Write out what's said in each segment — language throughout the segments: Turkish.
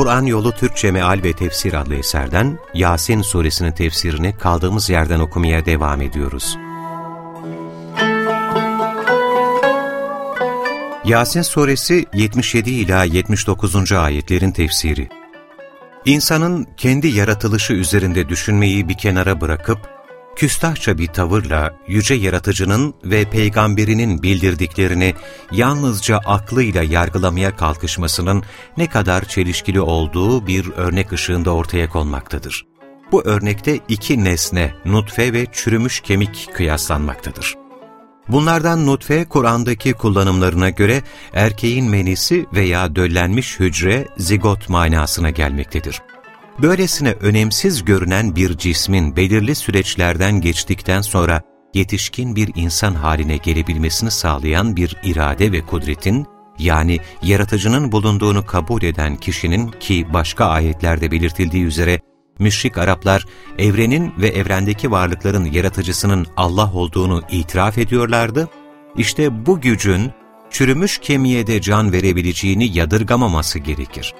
Kur'an Yolu Türkçe Meal ve Tefsir adlı eserden Yasin suresinin tefsirini kaldığımız yerden okumaya devam ediyoruz. Yasin suresi 77 ila 79. ayetlerin tefsiri. İnsanın kendi yaratılışı üzerinde düşünmeyi bir kenara bırakıp küstahça bir tavırla yüce yaratıcının ve peygamberinin bildirdiklerini yalnızca aklıyla yargılamaya kalkışmasının ne kadar çelişkili olduğu bir örnek ışığında ortaya konmaktadır. Bu örnekte iki nesne, nutfe ve çürümüş kemik kıyaslanmaktadır. Bunlardan nutfe, Kur'an'daki kullanımlarına göre erkeğin menisi veya döllenmiş hücre, zigot manasına gelmektedir. Böylesine önemsiz görünen bir cismin belirli süreçlerden geçtikten sonra yetişkin bir insan haline gelebilmesini sağlayan bir irade ve kudretin, yani yaratıcının bulunduğunu kabul eden kişinin ki başka ayetlerde belirtildiği üzere müşrik Araplar evrenin ve evrendeki varlıkların yaratıcısının Allah olduğunu itiraf ediyorlardı. İşte bu gücün çürümüş kemiğe de can verebileceğini yadırgamaması gerekir.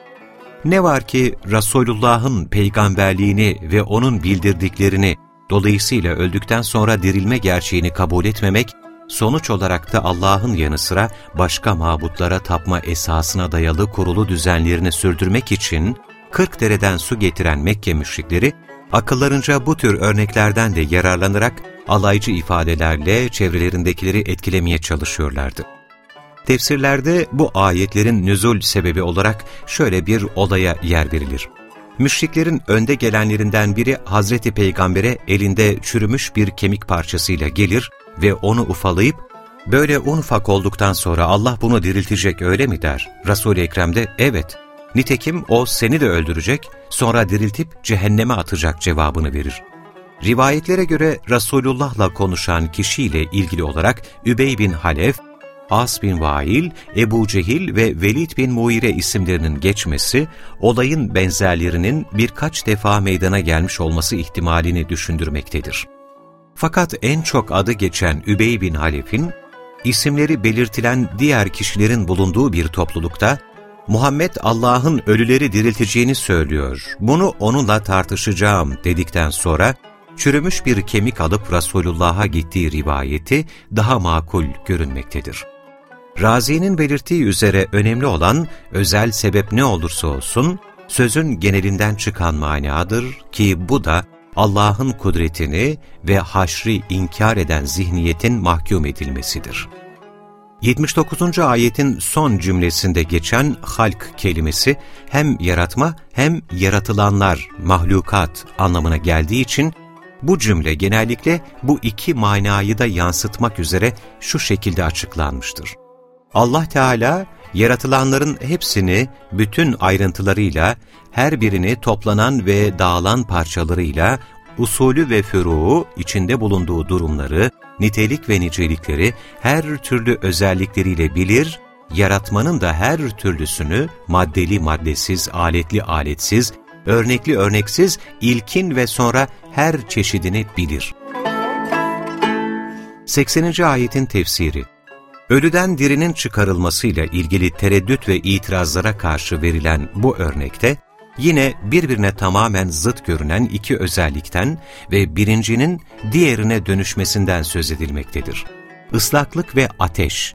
Ne var ki Resulullah'ın peygamberliğini ve onun bildirdiklerini, dolayısıyla öldükten sonra dirilme gerçeğini kabul etmemek, sonuç olarak da Allah'ın yanı sıra başka mabutlara tapma esasına dayalı kurulu düzenlerini sürdürmek için 40 dereden su getiren Mekke müşrikleri, akıllarınca bu tür örneklerden de yararlanarak alaycı ifadelerle çevrelerindekileri etkilemeye çalışıyorlardı. Tefsirlerde bu ayetlerin nüzul sebebi olarak şöyle bir olaya yer verilir. Müşriklerin önde gelenlerinden biri Hazreti Peygamber'e elinde çürümüş bir kemik parçasıyla gelir ve onu ufalayıp, ''Böyle un ufak olduktan sonra Allah bunu diriltecek öyle mi?'' der. Resul-i Ekrem de ''Evet, nitekim o seni de öldürecek, sonra diriltip cehenneme atacak cevabını verir. Rivayetlere göre Resulullah'la konuşan kişiyle ilgili olarak Übey bin Halef, As bin Vail, Ebu Cehil ve Velid bin Muire isimlerinin geçmesi, olayın benzerlerinin birkaç defa meydana gelmiş olması ihtimalini düşündürmektedir. Fakat en çok adı geçen Übey bin Halef'in, isimleri belirtilen diğer kişilerin bulunduğu bir toplulukta, Muhammed Allah'ın ölüleri dirilteceğini söylüyor, bunu onunla tartışacağım dedikten sonra, çürümüş bir kemik alıp Resulullah'a gittiği rivayeti daha makul görünmektedir. Razi'nin belirttiği üzere önemli olan özel sebep ne olursa olsun, sözün genelinden çıkan manadır ki bu da Allah'ın kudretini ve haşri inkar eden zihniyetin mahkum edilmesidir. 79. ayetin son cümlesinde geçen halk kelimesi hem yaratma hem yaratılanlar, mahlukat anlamına geldiği için bu cümle genellikle bu iki manayı da yansıtmak üzere şu şekilde açıklanmıştır. Allah Teala yaratılanların hepsini bütün ayrıntılarıyla, her birini toplanan ve dağılan parçalarıyla, usulü ve füruu, içinde bulunduğu durumları, nitelik ve nicelikleri her türlü özellikleriyle bilir, yaratmanın da her türlüsünü maddeli maddesiz, aletli aletsiz, örnekli örneksiz, ilkin ve sonra her çeşidini bilir. 80. ayetin tefsiri Ölüden dirinin çıkarılmasıyla ilgili tereddüt ve itirazlara karşı verilen bu örnekte, yine birbirine tamamen zıt görünen iki özellikten ve birincinin diğerine dönüşmesinden söz edilmektedir. Islaklık ve ateş.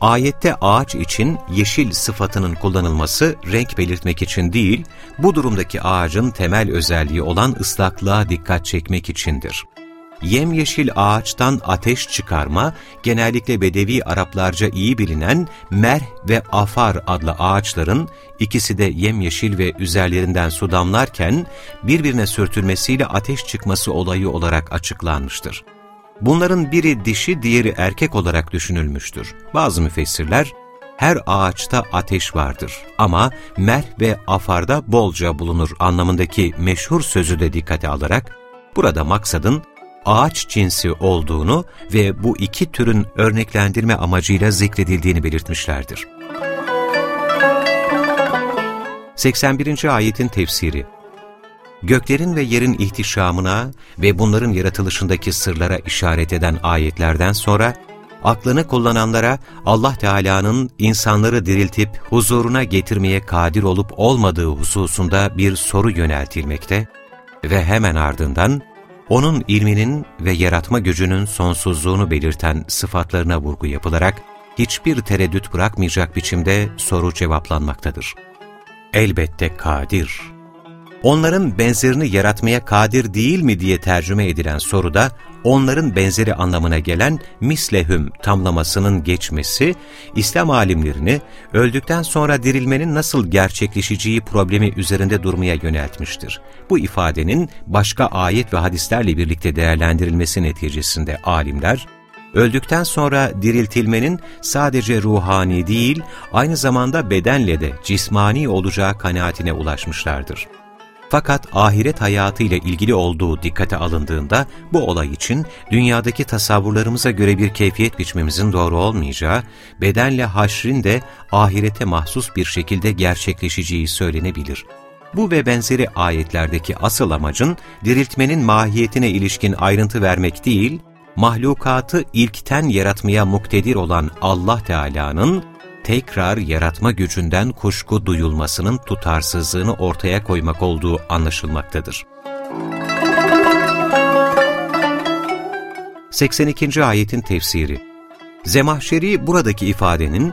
Ayette ağaç için yeşil sıfatının kullanılması renk belirtmek için değil, bu durumdaki ağacın temel özelliği olan ıslaklığa dikkat çekmek içindir. Yemyeşil ağaçtan ateş çıkarma, genellikle Bedevi Araplarca iyi bilinen merh ve afar adlı ağaçların ikisi de yemyeşil ve üzerlerinden su damlarken birbirine sürtülmesiyle ateş çıkması olayı olarak açıklanmıştır. Bunların biri dişi, diğeri erkek olarak düşünülmüştür. Bazı müfessirler, her ağaçta ateş vardır ama merh ve afarda bolca bulunur anlamındaki meşhur sözü de dikkate alarak, Burada maksadın ağaç cinsi olduğunu ve bu iki türün örneklendirme amacıyla zikredildiğini belirtmişlerdir. 81. ayetin tefsiri Göklerin ve yerin ihtişamına ve bunların yaratılışındaki sırlara işaret eden ayetlerden sonra, aklını kullananlara Allah Teala'nın insanları diriltip huzuruna getirmeye kadir olup olmadığı hususunda bir soru yöneltilmekte ve hemen ardından onun ilminin ve yaratma gücünün sonsuzluğunu belirten sıfatlarına vurgu yapılarak hiçbir tereddüt bırakmayacak biçimde soru cevaplanmaktadır. Elbette kadir. Onların benzerini yaratmaya kadir değil mi diye tercüme edilen soruda onların benzeri anlamına gelen mislehüm tamlamasının geçmesi, İslam alimlerini öldükten sonra dirilmenin nasıl gerçekleşeceği problemi üzerinde durmaya yöneltmiştir. Bu ifadenin başka ayet ve hadislerle birlikte değerlendirilmesi neticesinde alimler, öldükten sonra diriltilmenin sadece ruhani değil, aynı zamanda bedenle de cismani olacağı kanaatine ulaşmışlardır. Fakat ahiret hayatı ile ilgili olduğu dikkate alındığında bu olay için dünyadaki tasavvurlarımıza göre bir keyfiyet biçmemizin doğru olmayacağı, bedenle haşrin de ahirete mahsus bir şekilde gerçekleşeceği söylenebilir. Bu ve benzeri ayetlerdeki asıl amacın diriltmenin mahiyetine ilişkin ayrıntı vermek değil, mahlukatı ilkten yaratmaya muktedir olan Allah Teala'nın tekrar yaratma gücünden kuşku duyulmasının tutarsızlığını ortaya koymak olduğu anlaşılmaktadır. 82. ayetin tefsiri Zemahşeri buradaki ifadenin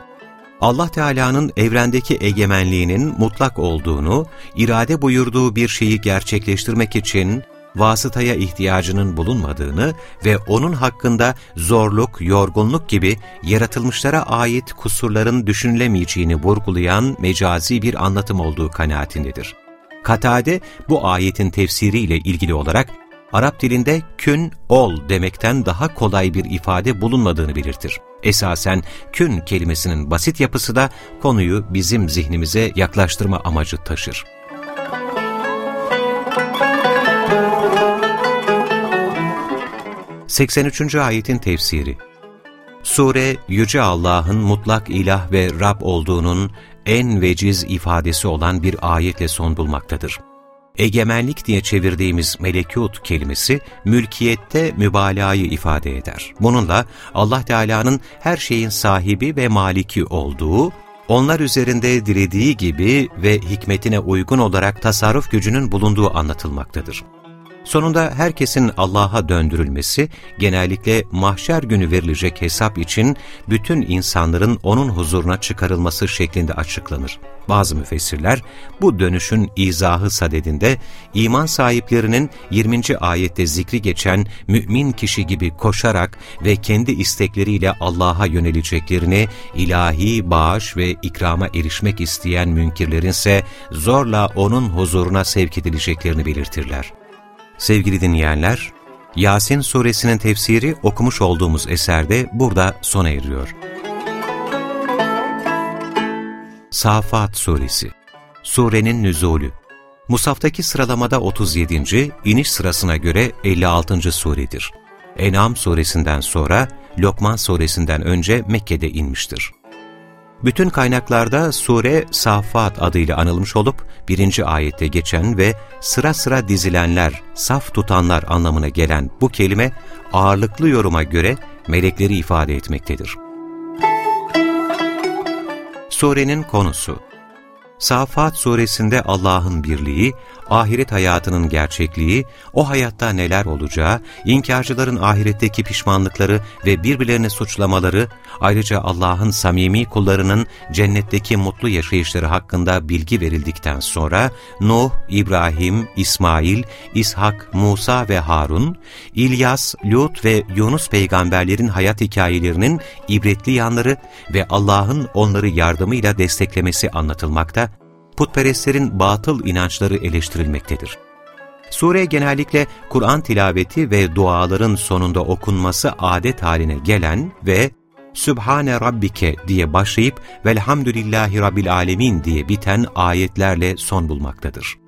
Allah Teala'nın evrendeki egemenliğinin mutlak olduğunu, irade buyurduğu bir şeyi gerçekleştirmek için vasıtaya ihtiyacının bulunmadığını ve onun hakkında zorluk, yorgunluk gibi yaratılmışlara ait kusurların düşünülemeyeceğini vurgulayan mecazi bir anlatım olduğu kanaatindedir. Katade bu ayetin tefsiriyle ilgili olarak Arap dilinde kün, ol demekten daha kolay bir ifade bulunmadığını belirtir. Esasen kün kelimesinin basit yapısı da konuyu bizim zihnimize yaklaştırma amacı taşır. 83. ayetin tefsiri Sure, Yüce Allah'ın mutlak ilah ve Rab olduğunun en veciz ifadesi olan bir ayetle son bulmaktadır. Egemenlik diye çevirdiğimiz melekut kelimesi, mülkiyette mübalağayı ifade eder. Bununla Allah Teala'nın her şeyin sahibi ve maliki olduğu, onlar üzerinde dilediği gibi ve hikmetine uygun olarak tasarruf gücünün bulunduğu anlatılmaktadır. Sonunda herkesin Allah'a döndürülmesi, genellikle mahşer günü verilecek hesap için bütün insanların O'nun huzuruna çıkarılması şeklinde açıklanır. Bazı müfessirler bu dönüşün izahı sadedinde iman sahiplerinin 20. ayette zikri geçen mümin kişi gibi koşarak ve kendi istekleriyle Allah'a yöneleceklerini, ilahi bağış ve ikrama erişmek isteyen münkirlerin ise zorla O'nun huzuruna sevk edileceklerini belirtirler. Sevgili dinleyenler, Yasin suresinin tefsiri okumuş olduğumuz eserde burada sona eriyor. Safat suresi Surenin nüzulü Musaftaki sıralamada 37. iniş sırasına göre 56. suredir. En'am suresinden sonra Lokman suresinden önce Mekke'de inmiştir. Bütün kaynaklarda sure Safat adıyla anılmış olup birinci ayette geçen ve sıra sıra dizilenler, saf tutanlar anlamına gelen bu kelime ağırlıklı yoruma göre melekleri ifade etmektedir. Surenin konusu Safat suresinde Allah'ın birliği, ahiret hayatının gerçekliği, o hayatta neler olacağı, inkarcıların ahiretteki pişmanlıkları ve birbirlerini suçlamaları, ayrıca Allah'ın samimi kullarının cennetteki mutlu yaşayışları hakkında bilgi verildikten sonra, Nuh, İbrahim, İsmail, İshak, Musa ve Harun, İlyas, Lut ve Yunus peygamberlerin hayat hikayelerinin ibretli yanları ve Allah'ın onları yardımıyla desteklemesi anlatılmakta, putperestlerin batıl inançları eleştirilmektedir. Sure genellikle Kur'an tilaveti ve duaların sonunda okunması adet haline gelen ve Sübhane Rabbike diye başlayıp Velhamdülillahi Rabbil Alemin diye biten ayetlerle son bulmaktadır.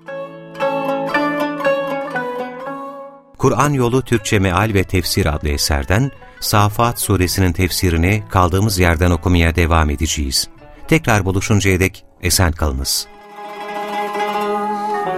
Kur'an Yolu Türkçe Meal ve Tefsir adlı eserden Safat suresinin tefsirini kaldığımız yerden okumaya devam edeceğiz. Tekrar buluşuncaya dek esen kalınız.